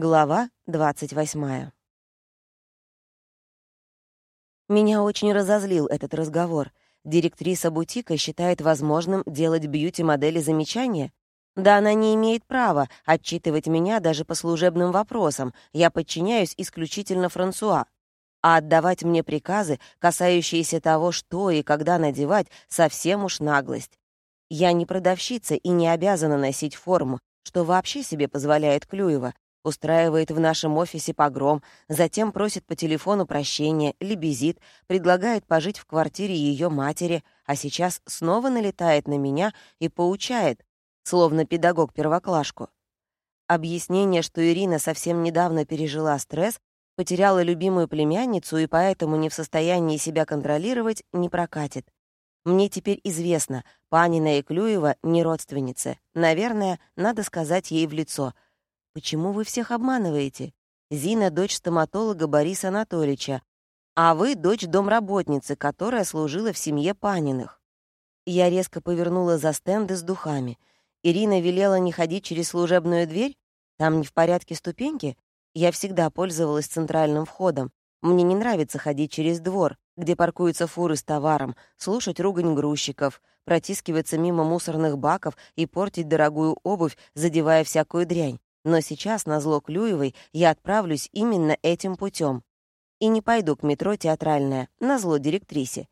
Глава 28. Меня очень разозлил этот разговор. Директриса бутика считает возможным делать бьюти-модели замечания? Да она не имеет права отчитывать меня даже по служебным вопросам, я подчиняюсь исключительно Франсуа. А отдавать мне приказы, касающиеся того, что и когда надевать, совсем уж наглость. Я не продавщица и не обязана носить форму, что вообще себе позволяет Клюева, устраивает в нашем офисе погром, затем просит по телефону прощения, лебезит, предлагает пожить в квартире ее матери, а сейчас снова налетает на меня и поучает, словно педагог-первоклашку. Объяснение, что Ирина совсем недавно пережила стресс, потеряла любимую племянницу и поэтому не в состоянии себя контролировать, не прокатит. Мне теперь известно, Панина и Клюева не родственницы. Наверное, надо сказать ей в лицо. «Почему вы всех обманываете? Зина — дочь стоматолога Бориса Анатольевича, а вы — дочь домработницы, которая служила в семье Паниных». Я резко повернула за стенды с духами. Ирина велела не ходить через служебную дверь? Там не в порядке ступеньки? Я всегда пользовалась центральным входом. Мне не нравится ходить через двор, где паркуются фуры с товаром, слушать ругань грузчиков, протискиваться мимо мусорных баков и портить дорогую обувь, задевая всякую дрянь. Но сейчас, на зло Клюевой, я отправлюсь именно этим путем. И не пойду к метро «Театральная», на зло директрисе.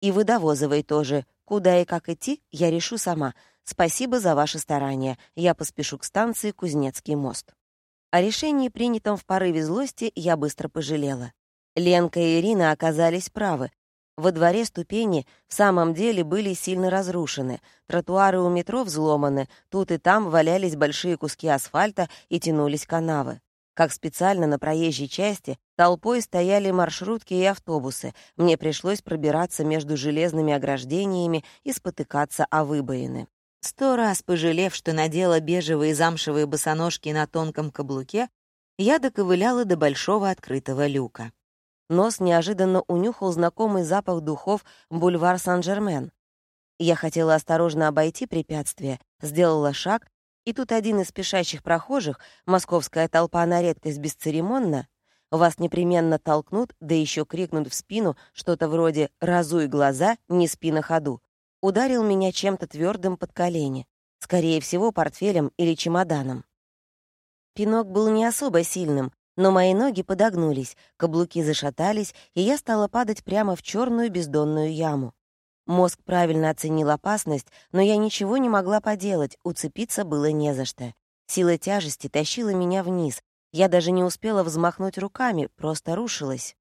И Водовозовой тоже. Куда и как идти, я решу сама — Спасибо за ваши старания. Я поспешу к станции Кузнецкий мост». О решении, принятом в порыве злости, я быстро пожалела. Ленка и Ирина оказались правы. Во дворе ступени в самом деле были сильно разрушены, тротуары у метро взломаны, тут и там валялись большие куски асфальта и тянулись канавы. Как специально на проезжей части толпой стояли маршрутки и автобусы, мне пришлось пробираться между железными ограждениями и спотыкаться о выбоины. Сто раз пожалев, что надела бежевые замшевые босоножки на тонком каблуке, я доковыляла до большого открытого люка. Нос неожиданно унюхал знакомый запах духов «Бульвар Сан-Жермен». Я хотела осторожно обойти препятствие, сделала шаг, и тут один из спешащих прохожих, московская толпа на редкость бесцеремонно, вас непременно толкнут, да еще крикнут в спину что-то вроде «разуй глаза, не спи на ходу», ударил меня чем-то твердым под колени, скорее всего, портфелем или чемоданом. Пинок был не особо сильным, но мои ноги подогнулись, каблуки зашатались, и я стала падать прямо в черную бездонную яму. Мозг правильно оценил опасность, но я ничего не могла поделать, уцепиться было не за что. Сила тяжести тащила меня вниз. Я даже не успела взмахнуть руками, просто рушилась.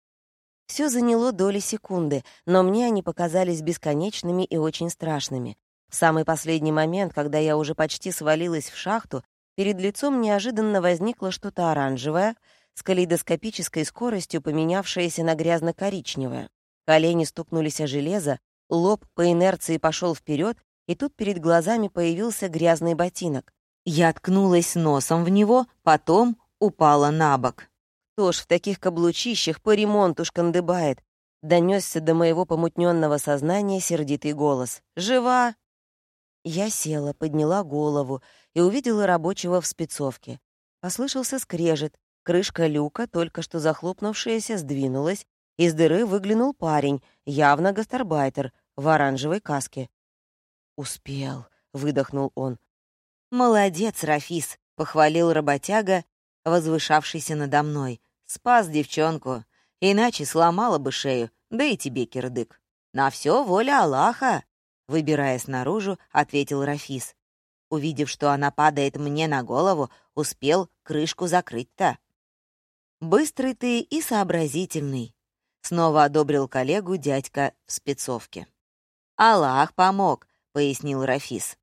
Все заняло доли секунды, но мне они показались бесконечными и очень страшными. В самый последний момент, когда я уже почти свалилась в шахту, перед лицом неожиданно возникло что-то оранжевое, с калейдоскопической скоростью поменявшееся на грязно-коричневое. Колени стукнулись о железо, лоб по инерции пошел вперед, и тут перед глазами появился грязный ботинок. Я ткнулась носом в него, потом упала на бок. Кто ж в таких каблучищах по ремонту шкандыбает? Донесся до моего помутненного сознания сердитый голос. «Жива!» Я села, подняла голову и увидела рабочего в спецовке. Послышался скрежет. Крышка люка, только что захлопнувшаяся, сдвинулась. Из дыры выглянул парень, явно гастарбайтер, в оранжевой каске. «Успел», — выдохнул он. «Молодец, Рафис», — похвалил работяга возвышавшийся надо мной. «Спас девчонку, иначе сломала бы шею, да и тебе, кирдык». «На все воля Аллаха», — выбираясь наружу, ответил Рафис. Увидев, что она падает мне на голову, успел крышку закрыть-то. «Быстрый ты и сообразительный», — снова одобрил коллегу дядька в спецовке. «Аллах помог», — пояснил Рафис.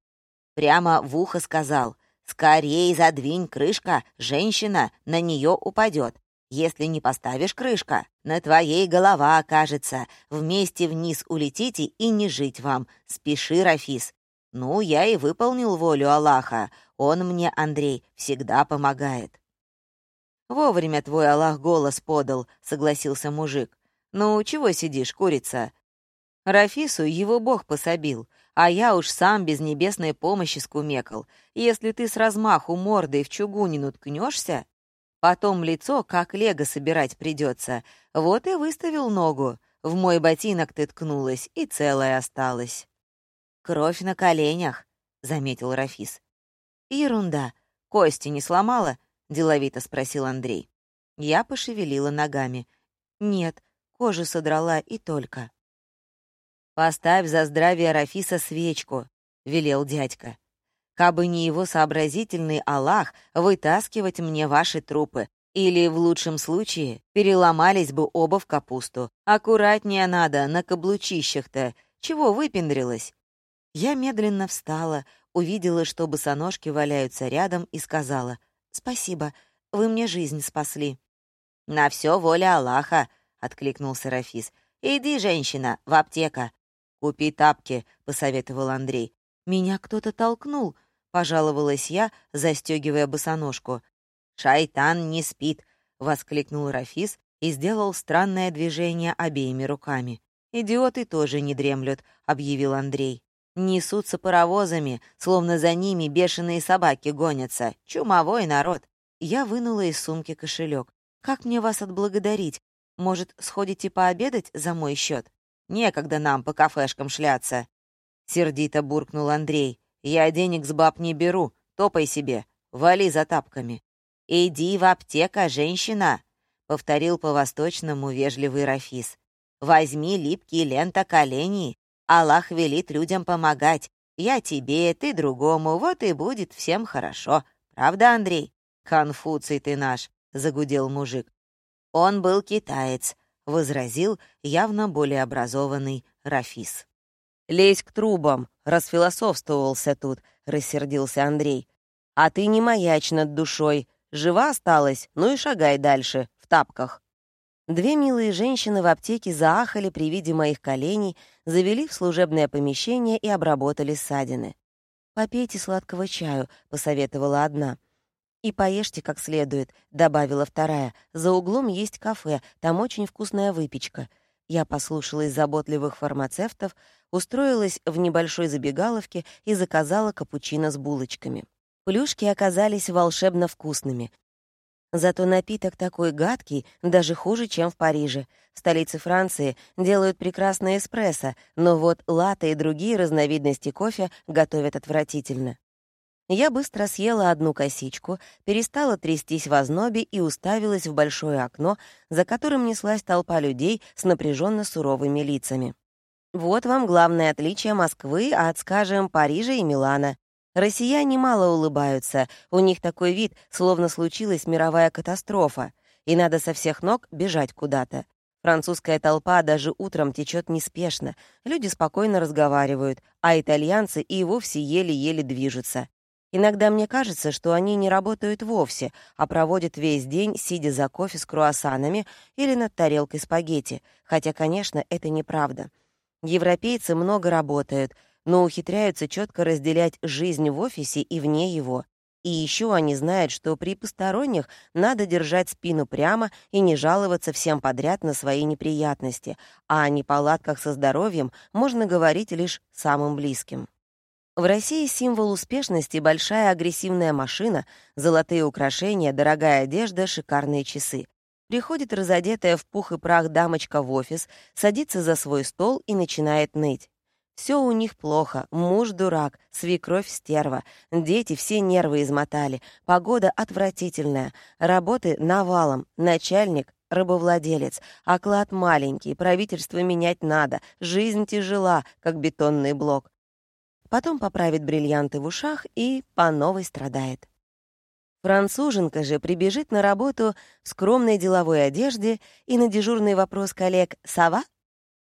Прямо в ухо сказал — «Скорей задвинь крышка, женщина на нее упадет. Если не поставишь крышка, на твоей голова окажется. Вместе вниз улетите и не жить вам. Спеши, Рафис». Ну, я и выполнил волю Аллаха. Он мне, Андрей, всегда помогает. «Вовремя твой Аллах голос подал», — согласился мужик. «Ну, чего сидишь, курица?» Рафису его Бог пособил. А я уж сам без небесной помощи скумекал. Если ты с размаху мордой в чугунину ткнешься, Потом лицо, как лего собирать придется. Вот и выставил ногу. В мой ботинок ты ткнулась, и целая осталась. «Кровь на коленях», — заметил Рафис. «Ерунда. Кости не сломала?» — деловито спросил Андрей. Я пошевелила ногами. «Нет, кожу содрала и только». «Поставь за здравие Рафиса свечку», — велел дядька. Кабы не его сообразительный Аллах, вытаскивать мне ваши трупы. Или, в лучшем случае, переломались бы оба в капусту. Аккуратнее надо, на каблучищах-то. Чего выпендрилась? Я медленно встала, увидела, что босоножки валяются рядом, и сказала, «Спасибо, вы мне жизнь спасли». «На все воля Аллаха», — откликнулся Рафис. «Иди, женщина, в аптека». «Купи тапки», — посоветовал Андрей. «Меня кто-то толкнул», — пожаловалась я, застегивая босоножку. «Шайтан не спит!» — воскликнул Рафис и сделал странное движение обеими руками. «Идиоты тоже не дремлют», — объявил Андрей. «Несутся паровозами, словно за ними бешеные собаки гонятся. Чумовой народ!» Я вынула из сумки кошелек. «Как мне вас отблагодарить? Может, сходите пообедать за мой счет? Некогда нам по кафешкам шляться!» Сердито буркнул Андрей. Я денег с баб не беру, топай себе, вали за тапками. «Иди в аптека, женщина!» — повторил по-восточному вежливый Рафис. «Возьми липкие лента колени. Аллах велит людям помогать. Я тебе, ты другому, вот и будет всем хорошо. Правда, Андрей?» «Конфуций ты наш», — загудел мужик. «Он был китаец», — возразил явно более образованный Рафис. «Лезь к трубам!» — расфилософствовался тут, — рассердился Андрей. «А ты не маячь над душой. Жива осталась, ну и шагай дальше, в тапках». Две милые женщины в аптеке заахали при виде моих коленей, завели в служебное помещение и обработали ссадины. «Попейте сладкого чаю», — посоветовала одна. «И поешьте как следует», — добавила вторая. «За углом есть кафе, там очень вкусная выпечка». Я послушалась заботливых фармацевтов, устроилась в небольшой забегаловке и заказала капучино с булочками. Плюшки оказались волшебно вкусными. Зато напиток такой гадкий, даже хуже, чем в Париже. В столице Франции делают прекрасное эспрессо, но вот латте и другие разновидности кофе готовят отвратительно. Я быстро съела одну косичку, перестала трястись в ознобе и уставилась в большое окно, за которым неслась толпа людей с напряженно суровыми лицами. Вот вам главное отличие Москвы от, скажем, Парижа и Милана. Россияне мало улыбаются, у них такой вид, словно случилась мировая катастрофа, и надо со всех ног бежать куда-то. Французская толпа даже утром течет неспешно, люди спокойно разговаривают, а итальянцы и вовсе еле-еле движутся. Иногда мне кажется, что они не работают вовсе, а проводят весь день, сидя за кофе с круассанами или над тарелкой спагетти, хотя, конечно, это неправда. Европейцы много работают, но ухитряются четко разделять жизнь в офисе и вне его. И еще они знают, что при посторонних надо держать спину прямо и не жаловаться всем подряд на свои неприятности, а о неполадках со здоровьем можно говорить лишь самым близким. В России символ успешности — большая агрессивная машина, золотые украшения, дорогая одежда, шикарные часы. Приходит разодетая в пух и прах дамочка в офис, садится за свой стол и начинает ныть. Все у них плохо, муж дурак, свекровь стерва, дети все нервы измотали, погода отвратительная, работы навалом, начальник рабовладелец, оклад маленький, правительство менять надо, жизнь тяжела, как бетонный блок потом поправит бриллианты в ушах и по новой страдает. Француженка же прибежит на работу в скромной деловой одежде и на дежурный вопрос коллег «Сова?»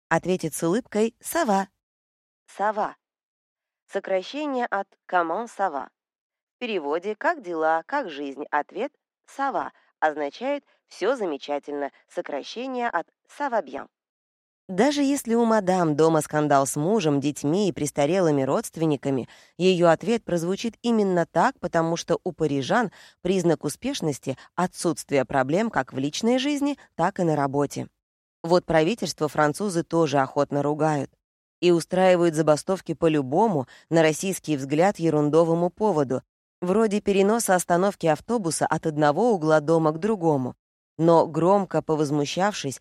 ответит с улыбкой «Сова». «Сова» — сокращение от «Comment сова». В переводе «Как дела? Как жизнь?» ответ «Сова» означает «Все замечательно», сокращение от «Сава bien». Даже если у мадам дома скандал с мужем, детьми и престарелыми родственниками, ее ответ прозвучит именно так, потому что у парижан признак успешности — отсутствие проблем как в личной жизни, так и на работе. Вот правительство французы тоже охотно ругают и устраивают забастовки по любому, на российский взгляд, ерундовому поводу, вроде переноса остановки автобуса от одного угла дома к другому. Но, громко повозмущавшись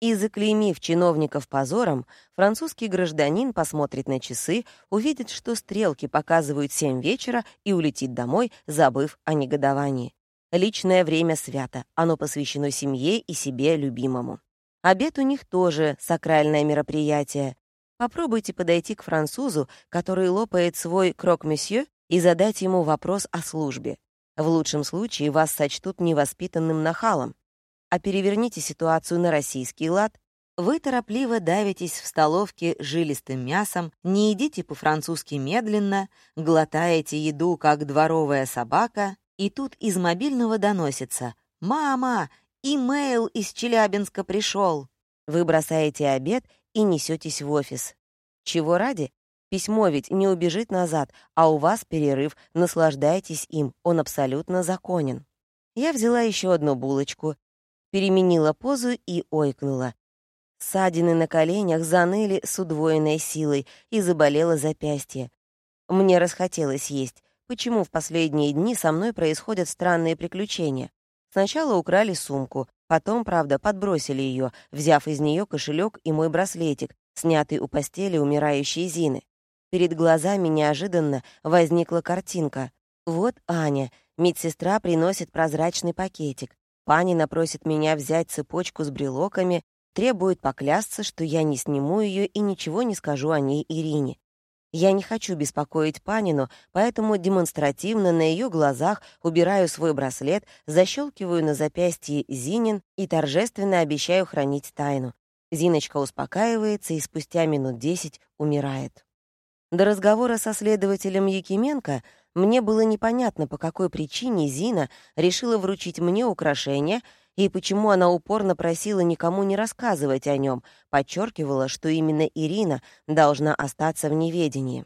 и заклеймив чиновников позором, французский гражданин посмотрит на часы, увидит, что стрелки показывают семь вечера и улетит домой, забыв о негодовании. Личное время свято, оно посвящено семье и себе любимому. Обед у них тоже сакральное мероприятие. Попробуйте подойти к французу, который лопает свой крок-месье, и задать ему вопрос о службе. В лучшем случае вас сочтут невоспитанным нахалом. А переверните ситуацию на российский лад. Вы торопливо давитесь в столовке жилистым мясом, не едите по-французски медленно, глотаете еду, как дворовая собака, и тут из мобильного доносится «Мама, имейл из Челябинска пришел!» Вы бросаете обед и несетесь в офис. Чего ради? Письмо ведь не убежит назад, а у вас перерыв, наслаждайтесь им, он абсолютно законен. Я взяла еще одну булочку, переменила позу и ойкнула. Ссадины на коленях заныли с удвоенной силой и заболело запястье. Мне расхотелось есть. Почему в последние дни со мной происходят странные приключения? Сначала украли сумку, потом, правда, подбросили ее, взяв из нее кошелек и мой браслетик, снятый у постели умирающей Зины. Перед глазами неожиданно возникла картинка. Вот Аня, медсестра приносит прозрачный пакетик. Панина просит меня взять цепочку с брелоками, требует поклясться, что я не сниму ее и ничего не скажу о ней Ирине. Я не хочу беспокоить Панину, поэтому демонстративно на ее глазах убираю свой браслет, защелкиваю на запястье Зинин и торжественно обещаю хранить тайну. Зиночка успокаивается и спустя минут десять умирает. До разговора со следователем Якименко мне было непонятно, по какой причине Зина решила вручить мне украшение и почему она упорно просила никому не рассказывать о нем, подчеркивала, что именно Ирина должна остаться в неведении.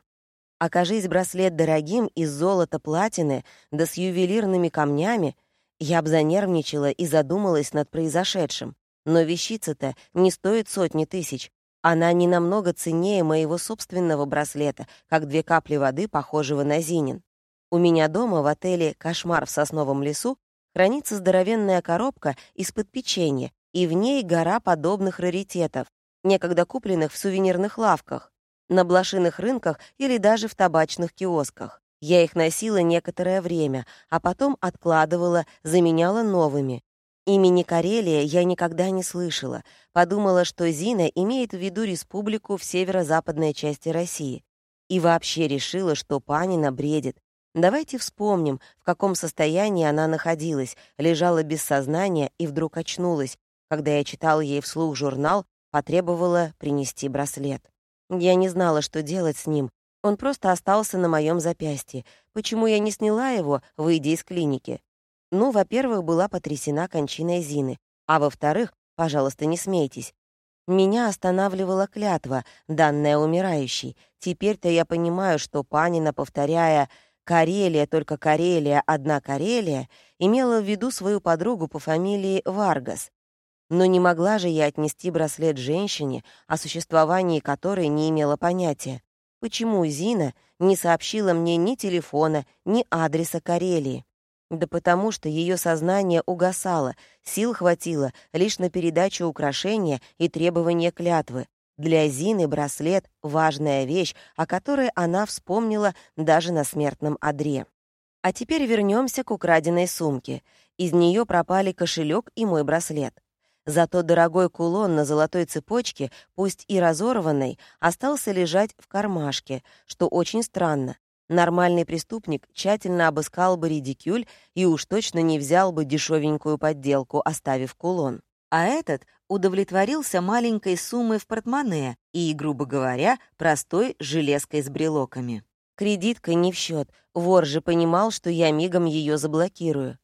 Окажись браслет дорогим из золота платины, да с ювелирными камнями, я б занервничала и задумалась над произошедшим. Но вещица-то не стоит сотни тысяч, она не намного ценнее моего собственного браслета, как две капли воды, похожего на Зинин. У меня дома в отеле «Кошмар в сосновом лесу» хранится здоровенная коробка из-под печенья, и в ней гора подобных раритетов, некогда купленных в сувенирных лавках, на блошиных рынках или даже в табачных киосках. Я их носила некоторое время, а потом откладывала, заменяла новыми. Имени Карелия я никогда не слышала. Подумала, что Зина имеет в виду республику в северо-западной части России. И вообще решила, что Панина бредит. Давайте вспомним, в каком состоянии она находилась, лежала без сознания и вдруг очнулась. Когда я читал ей вслух журнал, потребовала принести браслет. Я не знала, что делать с ним. Он просто остался на моем запястье. Почему я не сняла его, выйдя из клиники? Ну, во-первых, была потрясена кончиной Зины, а во-вторых, пожалуйста, не смейтесь, меня останавливала клятва, данная умирающей. Теперь-то я понимаю, что Панина, повторяя «Карелия, только Карелия, одна Карелия», имела в виду свою подругу по фамилии Варгас. Но не могла же я отнести браслет женщине, о существовании которой не имела понятия. Почему Зина не сообщила мне ни телефона, ни адреса Карелии? Да потому что ее сознание угасало, сил хватило лишь на передачу украшения и требования клятвы. Для Зины браслет — важная вещь, о которой она вспомнила даже на смертном одре. А теперь вернемся к украденной сумке. Из нее пропали кошелек и мой браслет. Зато дорогой кулон на золотой цепочке, пусть и разорванный, остался лежать в кармашке, что очень странно. Нормальный преступник тщательно обыскал бы редикюль и уж точно не взял бы дешевенькую подделку, оставив кулон. А этот удовлетворился маленькой суммой в портмоне и, грубо говоря, простой железкой с брелоками. Кредитка не в счет. Вор же понимал, что я мигом ее заблокирую.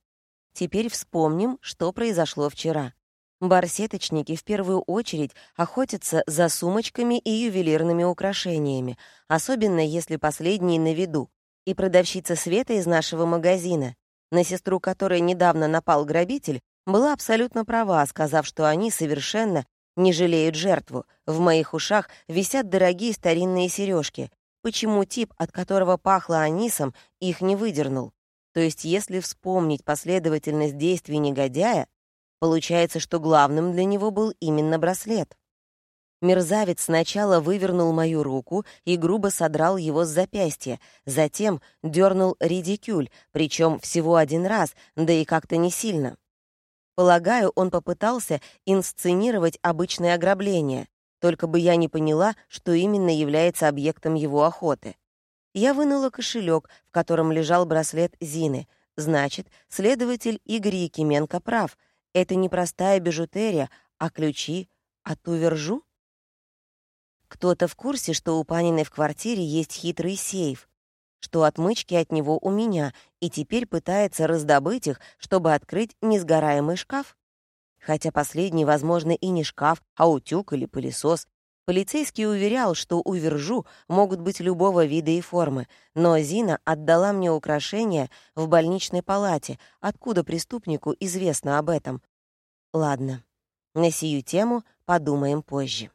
Теперь вспомним, что произошло вчера. Барсеточники в первую очередь охотятся за сумочками и ювелирными украшениями, особенно если последние на виду. И продавщица Света из нашего магазина, на сестру которой недавно напал грабитель, была абсолютно права, сказав, что они совершенно не жалеют жертву. В моих ушах висят дорогие старинные сережки. Почему тип, от которого пахло анисом, их не выдернул? То есть, если вспомнить последовательность действий негодяя, получается, что главным для него был именно браслет. Мерзавец сначала вывернул мою руку и грубо содрал его с запястья, затем дернул редикюль, причем всего один раз, да и как-то не сильно. Полагаю, он попытался инсценировать обычное ограбление, только бы я не поняла, что именно является объектом его охоты. Я вынула кошелек, в котором лежал браслет Зины. Значит, следователь Игорь Якименко прав. Это не простая бижутерия, а ключи от Увержу? Кто-то в курсе, что у Паниной в квартире есть хитрый сейф, что отмычки от него у меня, и теперь пытается раздобыть их, чтобы открыть несгораемый шкаф? Хотя последний, возможно, и не шкаф, а утюг или пылесос. Полицейский уверял, что у Вержу могут быть любого вида и формы, но Зина отдала мне украшения в больничной палате, откуда преступнику известно об этом. Ладно, на сию тему подумаем позже.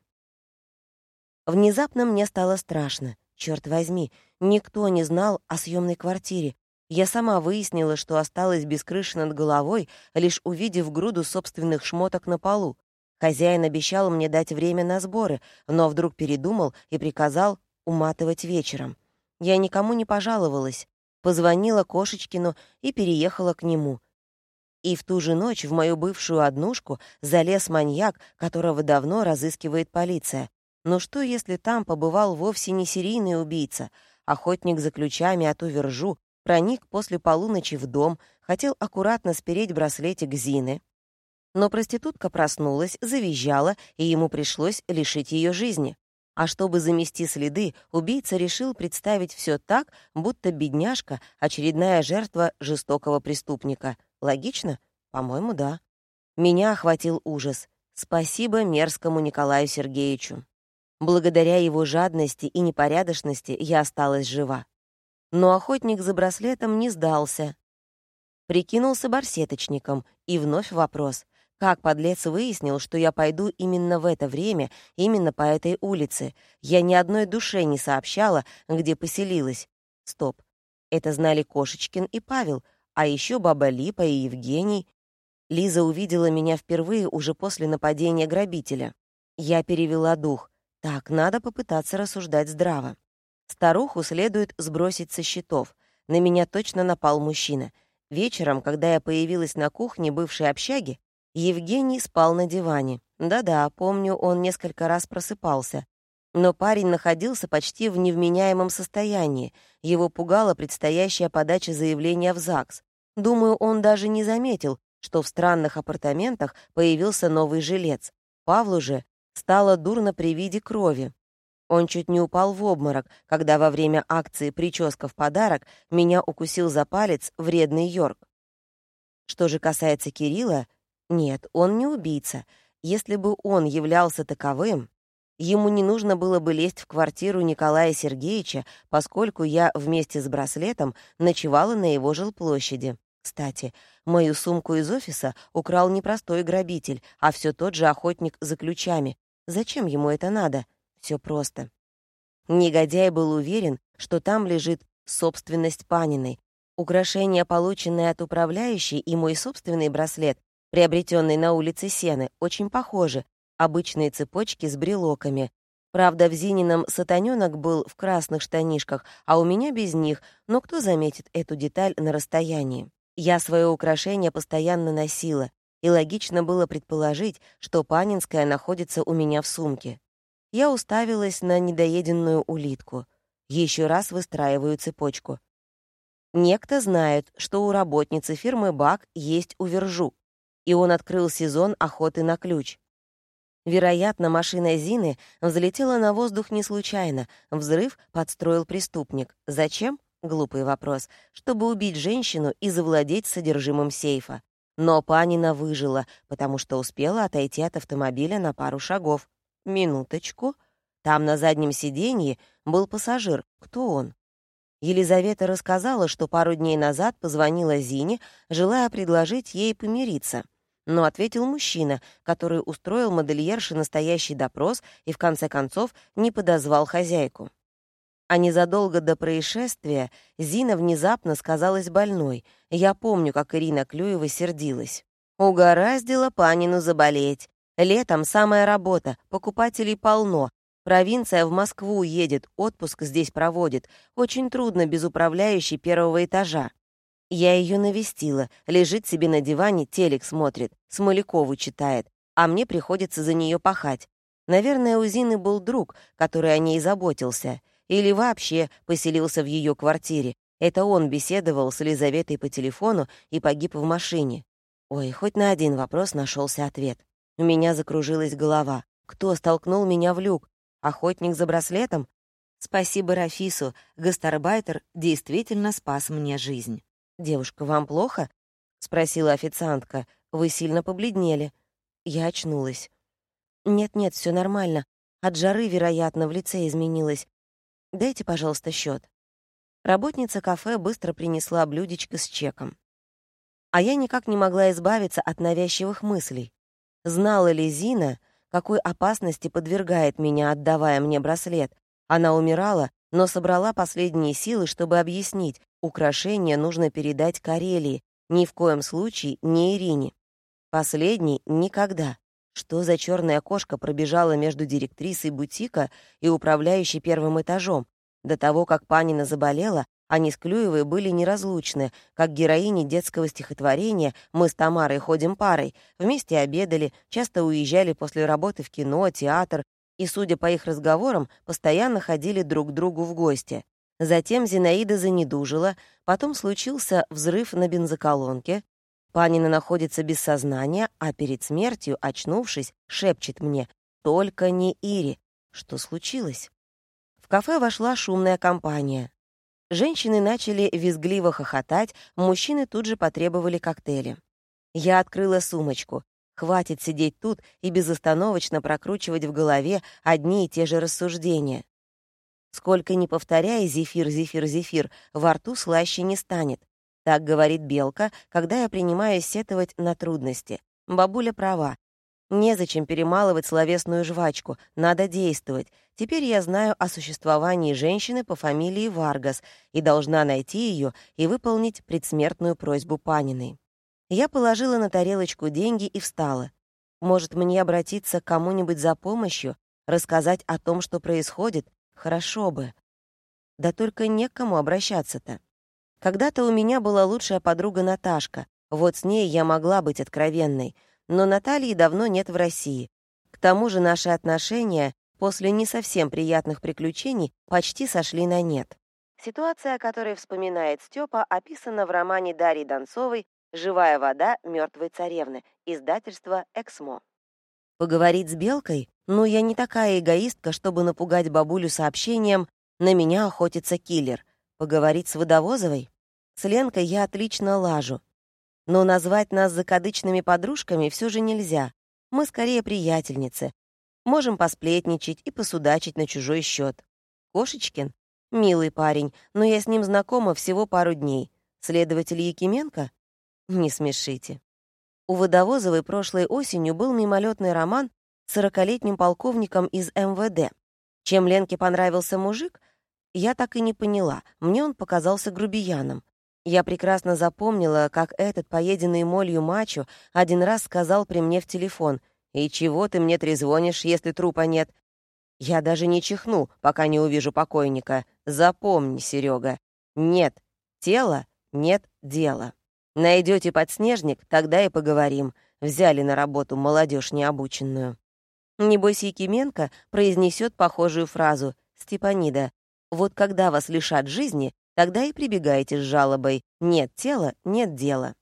Внезапно мне стало страшно. Черт возьми, никто не знал о съемной квартире. Я сама выяснила, что осталась без крыши над головой, лишь увидев груду собственных шмоток на полу. Хозяин обещал мне дать время на сборы, но вдруг передумал и приказал уматывать вечером. Я никому не пожаловалась, позвонила Кошечкину и переехала к нему. И в ту же ночь в мою бывшую однушку залез маньяк, которого давно разыскивает полиция. Но что, если там побывал вовсе не серийный убийца, охотник за ключами от Увержу, проник после полуночи в дом, хотел аккуратно спереть браслетик Зины. Но проститутка проснулась, завизжала, и ему пришлось лишить ее жизни. А чтобы замести следы, убийца решил представить все так, будто бедняжка — очередная жертва жестокого преступника. Логично? По-моему, да. Меня охватил ужас. Спасибо мерзкому Николаю Сергеевичу. Благодаря его жадности и непорядочности я осталась жива. Но охотник за браслетом не сдался. Прикинулся барсеточником, и вновь вопрос. Как подлец выяснил, что я пойду именно в это время, именно по этой улице? Я ни одной душе не сообщала, где поселилась. Стоп. Это знали Кошечкин и Павел, а еще баба Липа и Евгений. Лиза увидела меня впервые уже после нападения грабителя. Я перевела дух. Так, надо попытаться рассуждать здраво. Старуху следует сбросить со счетов. На меня точно напал мужчина. Вечером, когда я появилась на кухне бывшей общаги, Евгений спал на диване. Да-да, помню, он несколько раз просыпался. Но парень находился почти в невменяемом состоянии. Его пугала предстоящая подача заявления в ЗАГС. Думаю, он даже не заметил, что в странных апартаментах появился новый жилец. Павлу же Стало дурно при виде крови. Он чуть не упал в обморок, когда во время акции «Прическа в подарок» меня укусил за палец вредный Йорк. Что же касается Кирилла, нет, он не убийца. Если бы он являлся таковым, ему не нужно было бы лезть в квартиру Николая Сергеевича, поскольку я вместе с браслетом ночевала на его жилплощади. Кстати, мою сумку из офиса украл не простой грабитель, а все тот же охотник за ключами, Зачем ему это надо? Все просто. Негодяй был уверен, что там лежит собственность Паниной. Украшения, полученные от управляющей, и мой собственный браслет, приобретенный на улице Сены, очень похожи. Обычные цепочки с брелоками. Правда, в Зинином сатанёнок был в красных штанишках, а у меня без них, но кто заметит эту деталь на расстоянии? Я свое украшение постоянно носила, и логично было предположить, что Панинская находится у меня в сумке. Я уставилась на недоеденную улитку. Еще раз выстраиваю цепочку. Некто знает, что у работницы фирмы «Бак» есть увержу, и он открыл сезон охоты на ключ. Вероятно, машина Зины взлетела на воздух не случайно. Взрыв подстроил преступник. Зачем? Глупый вопрос. Чтобы убить женщину и завладеть содержимым сейфа. Но Панина выжила, потому что успела отойти от автомобиля на пару шагов. Минуточку. Там на заднем сиденье был пассажир. Кто он? Елизавета рассказала, что пару дней назад позвонила Зине, желая предложить ей помириться. Но ответил мужчина, который устроил модельерше настоящий допрос и в конце концов не подозвал хозяйку. А незадолго до происшествия Зина внезапно сказалась больной. Я помню, как Ирина Клюева сердилась. Угораздило Панину заболеть. Летом самая работа, покупателей полно. Провинция в Москву едет, отпуск здесь проводит. Очень трудно без управляющей первого этажа. Я ее навестила, лежит себе на диване, телек смотрит, Смолякову читает, а мне приходится за нее пахать. Наверное, у Зины был друг, который о ней заботился. Или вообще поселился в ее квартире. Это он беседовал с Елизаветой по телефону и погиб в машине. Ой, хоть на один вопрос нашелся ответ. У меня закружилась голова. Кто столкнул меня в люк? Охотник за браслетом? Спасибо Рафису, гастарбайтер действительно спас мне жизнь. «Девушка, вам плохо?» — спросила официантка. «Вы сильно побледнели». Я очнулась. «Нет-нет, все нормально. От жары, вероятно, в лице изменилось. Дайте, пожалуйста, счет. Работница кафе быстро принесла блюдечко с чеком. А я никак не могла избавиться от навязчивых мыслей. Знала ли Зина, какой опасности подвергает меня, отдавая мне браслет? Она умирала, но собрала последние силы, чтобы объяснить, украшение нужно передать Карелии, ни в коем случае не Ирине. Последний — никогда. Что за черная кошка пробежала между директрисой бутика и управляющей первым этажом? До того, как Панина заболела, они с Клюевой были неразлучны, как героини детского стихотворения «Мы с Тамарой ходим парой», вместе обедали, часто уезжали после работы в кино, театр, и, судя по их разговорам, постоянно ходили друг к другу в гости. Затем Зинаида занедужила, потом случился взрыв на бензоколонке. Панина находится без сознания, а перед смертью, очнувшись, шепчет мне «Только не Ири». Что случилось? В кафе вошла шумная компания. Женщины начали визгливо хохотать, мужчины тут же потребовали коктейли. Я открыла сумочку. Хватит сидеть тут и безостановочно прокручивать в голове одни и те же рассуждения. Сколько ни повторяй «зефир, зефир, зефир», во рту слаще не станет. Так говорит Белка, когда я принимаюсь сетовать на трудности. Бабуля права. Незачем перемалывать словесную жвачку, надо действовать. Теперь я знаю о существовании женщины по фамилии Варгас и должна найти ее и выполнить предсмертную просьбу Паниной. Я положила на тарелочку деньги и встала. Может, мне обратиться к кому-нибудь за помощью, рассказать о том, что происходит? Хорошо бы. Да только не к кому обращаться-то. Когда-то у меня была лучшая подруга Наташка. Вот с ней я могла быть откровенной — но Натальи давно нет в России. К тому же наши отношения после не совсем приятных приключений почти сошли на нет. Ситуация, о которой вспоминает Степа, описана в романе Дарьи Донцовой «Живая вода мертвой царевны», издательство «Эксмо». Поговорить с Белкой? Ну, я не такая эгоистка, чтобы напугать бабулю сообщением «На меня охотится киллер». Поговорить с Водовозовой? С Ленкой я отлично лажу. Но назвать нас закадычными подружками все же нельзя. Мы скорее приятельницы. Можем посплетничать и посудачить на чужой счет. Кошечкин? Милый парень, но я с ним знакома всего пару дней. Следователь Якименко? Не смешите. У Водовозовой прошлой осенью был мимолетный роман с сорокалетним полковником из МВД. Чем Ленке понравился мужик, я так и не поняла. Мне он показался грубияном. Я прекрасно запомнила, как этот поеденный молью мачо один раз сказал при мне в телефон «И чего ты мне трезвонишь, если трупа нет?» Я даже не чихну, пока не увижу покойника. Запомни, Серега. Нет тела, нет дела. Найдете подснежник, тогда и поговорим. Взяли на работу молодежь необученную. Небось, Якименко произнесет похожую фразу «Степанида, вот когда вас лишат жизни, Тогда и прибегайте с жалобой «нет тела, нет дела».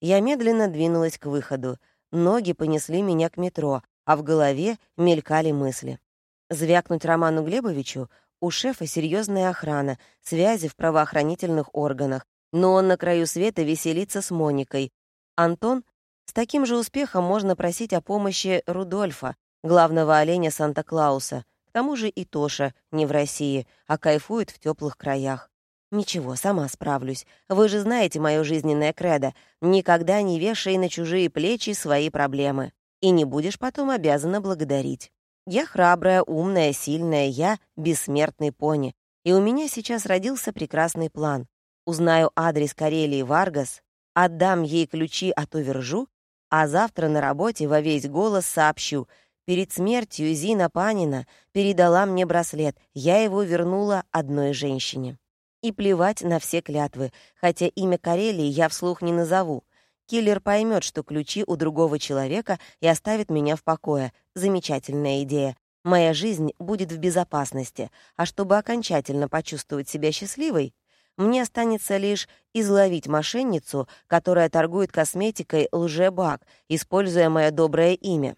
Я медленно двинулась к выходу. Ноги понесли меня к метро, а в голове мелькали мысли. Звякнуть Роману Глебовичу у шефа серьезная охрана, связи в правоохранительных органах, но он на краю света веселится с Моникой. Антон с таким же успехом можно просить о помощи Рудольфа, главного оленя Санта-Клауса. К тому же и Тоша не в России, а кайфует в теплых краях. «Ничего, сама справлюсь. Вы же знаете мое жизненное кредо. Никогда не вешай на чужие плечи свои проблемы. И не будешь потом обязана благодарить. Я храбрая, умная, сильная, я бессмертный пони. И у меня сейчас родился прекрасный план. Узнаю адрес Карелии Варгас, отдам ей ключи от Овержу, а завтра на работе во весь голос сообщу. Перед смертью Зина Панина передала мне браслет, я его вернула одной женщине. И плевать на все клятвы, хотя имя Карелии я вслух не назову. Киллер поймет, что ключи у другого человека и оставит меня в покое. Замечательная идея. Моя жизнь будет в безопасности, а чтобы окончательно почувствовать себя счастливой, мне останется лишь изловить мошенницу, которая торгует косметикой лжебак, используя мое доброе имя.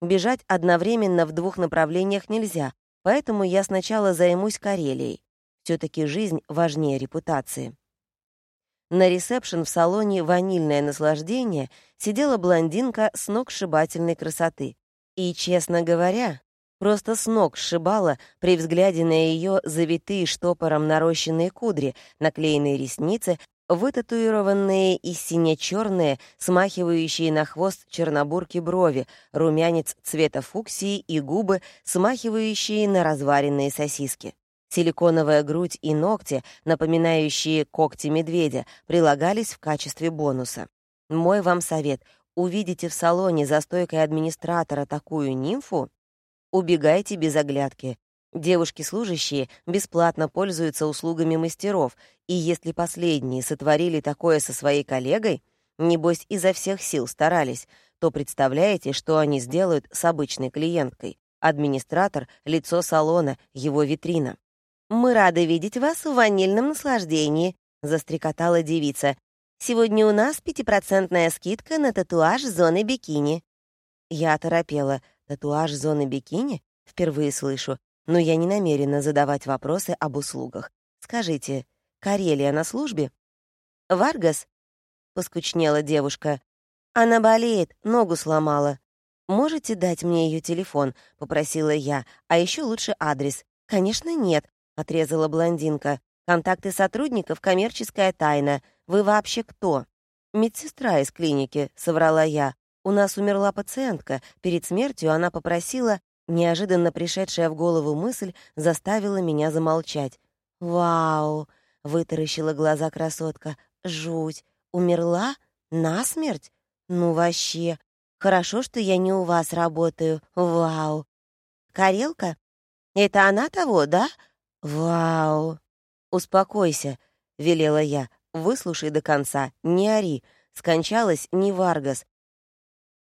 Бежать одновременно в двух направлениях нельзя, поэтому я сначала займусь Карелией. Все таки жизнь важнее репутации. На ресепшн в салоне «Ванильное наслаждение» сидела блондинка с ног сшибательной красоты. И, честно говоря, Просто с ног сшибала при взгляде на ее завитые штопором нарощенные кудри, наклеенные ресницы, вытатуированные и сине-черные, смахивающие на хвост чернобурки брови, румянец цвета фуксии и губы, смахивающие на разваренные сосиски. Силиконовая грудь и ногти, напоминающие когти медведя, прилагались в качестве бонуса. Мой вам совет — увидите в салоне за стойкой администратора такую нимфу, убегайте без оглядки. Девушки-служащие бесплатно пользуются услугами мастеров, и если последние сотворили такое со своей коллегой, небось изо всех сил старались, то представляете, что они сделают с обычной клиенткой. Администратор — лицо салона, его витрина. «Мы рады видеть вас в ванильном наслаждении», — застрекотала девица. «Сегодня у нас пятипроцентная скидка на татуаж зоны бикини». Я оторопела — Татуаж зоны бикини? Впервые слышу. Но я не намерена задавать вопросы об услугах. Скажите, Карелия на службе? Варгас? Поскучнела девушка. Она болеет, ногу сломала. «Можете дать мне ее телефон?» — попросила я. «А еще лучше адрес». «Конечно, нет», — отрезала блондинка. «Контакты сотрудников — коммерческая тайна. Вы вообще кто?» «Медсестра из клиники», — соврала я. У нас умерла пациентка. Перед смертью она попросила... Неожиданно пришедшая в голову мысль заставила меня замолчать. «Вау!» — вытаращила глаза красотка. «Жуть! Умерла? Насмерть? Ну вообще! Хорошо, что я не у вас работаю. Вау! Карелка? Это она того, да? Вау!» «Успокойся», — велела я. «Выслушай до конца, не ори. Скончалась не Варгас,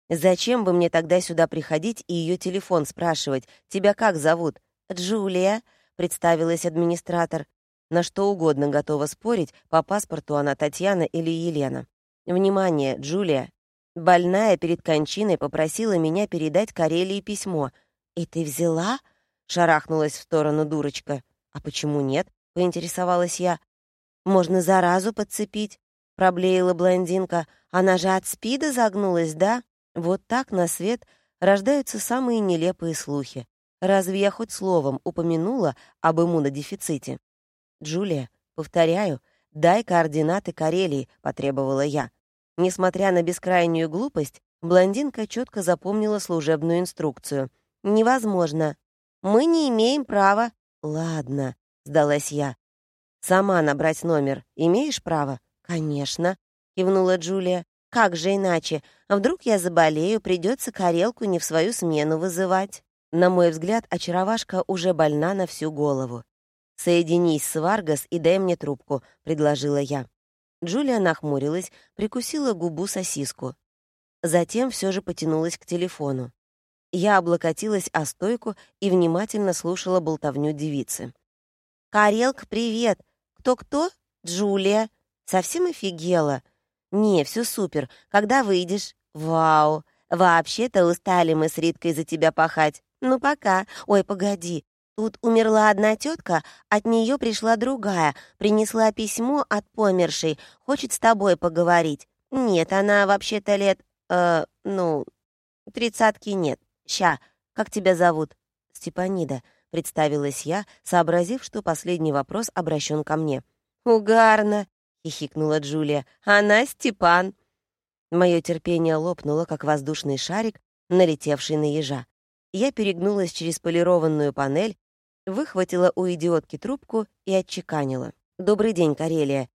Зачем бы мне тогда сюда приходить и ее телефон спрашивать? Тебя как зовут? Джулия, представилась администратор. На что угодно готова спорить, по паспорту она Татьяна или Елена. Внимание, Джулия. Больная перед кончиной попросила меня передать Карелии письмо. И ты взяла? Шарахнулась в сторону дурочка. А почему нет? Поинтересовалась я. Можно заразу подцепить, проблеяла блондинка. Она же от спида загнулась, да? Вот так на свет рождаются самые нелепые слухи. Разве я хоть словом упомянула об иммунодефиците? «Джулия, повторяю, дай координаты Карелии», — потребовала я. Несмотря на бескрайнюю глупость, блондинка четко запомнила служебную инструкцию. «Невозможно. Мы не имеем права». «Ладно», — сдалась я. «Сама набрать номер имеешь право?» «Конечно», — кивнула Джулия. Как же иначе? А вдруг я заболею, придется карелку не в свою смену вызывать? На мой взгляд, очаровашка уже больна на всю голову. «Соединись с Варгас и дай мне трубку», — предложила я. Джулия нахмурилась, прикусила губу сосиску. Затем все же потянулась к телефону. Я облокотилась о стойку и внимательно слушала болтовню девицы. «Карелка, привет! Кто-кто? Джулия. Совсем офигела. «Не, все супер. Когда выйдешь?» «Вау! Вообще-то устали мы с Риткой за тебя пахать. Ну, пока. Ой, погоди. Тут умерла одна тетка, от нее пришла другая, принесла письмо от помершей, хочет с тобой поговорить. Нет, она вообще-то лет... Э, ну, тридцатки нет. Ща, как тебя зовут?» «Степанида», — представилась я, сообразив, что последний вопрос обращен ко мне. «Угарно!» — хихикнула Джулия. «Она Степан!» Мое терпение лопнуло, как воздушный шарик, налетевший на ежа. Я перегнулась через полированную панель, Выхватила у идиотки трубку и отчеканила. «Добрый день, Карелия.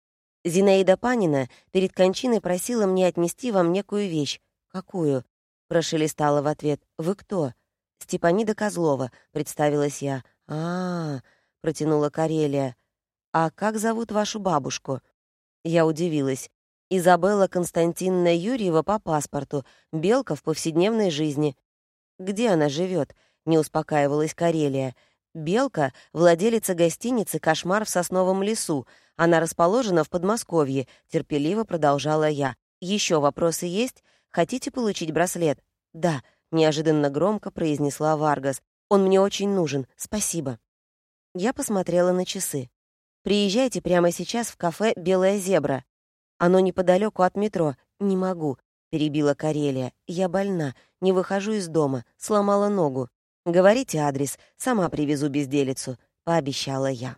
Зинаида Панина перед кончиной просила мне отнести вам некую вещь. Какую?» Прошелестала в ответ. «Вы кто?» «Степанида Козлова», — представилась я. а, -а, -а протянула Карелия. «А как зовут вашу бабушку?» Я удивилась. Изабелла Константиновна Юрьева по паспорту, Белка в повседневной жизни. «Где она живет? не успокаивалась Карелия. «Белка — владелица гостиницы «Кошмар в сосновом лесу». Она расположена в Подмосковье», — терпеливо продолжала я. Еще вопросы есть? Хотите получить браслет?» «Да», — неожиданно громко произнесла Варгас. «Он мне очень нужен. Спасибо». Я посмотрела на часы. «Приезжайте прямо сейчас в кафе «Белая зебра». Оно неподалеку от метро. Не могу», — перебила Карелия. «Я больна, не выхожу из дома, сломала ногу. Говорите адрес, сама привезу безделицу», — пообещала я.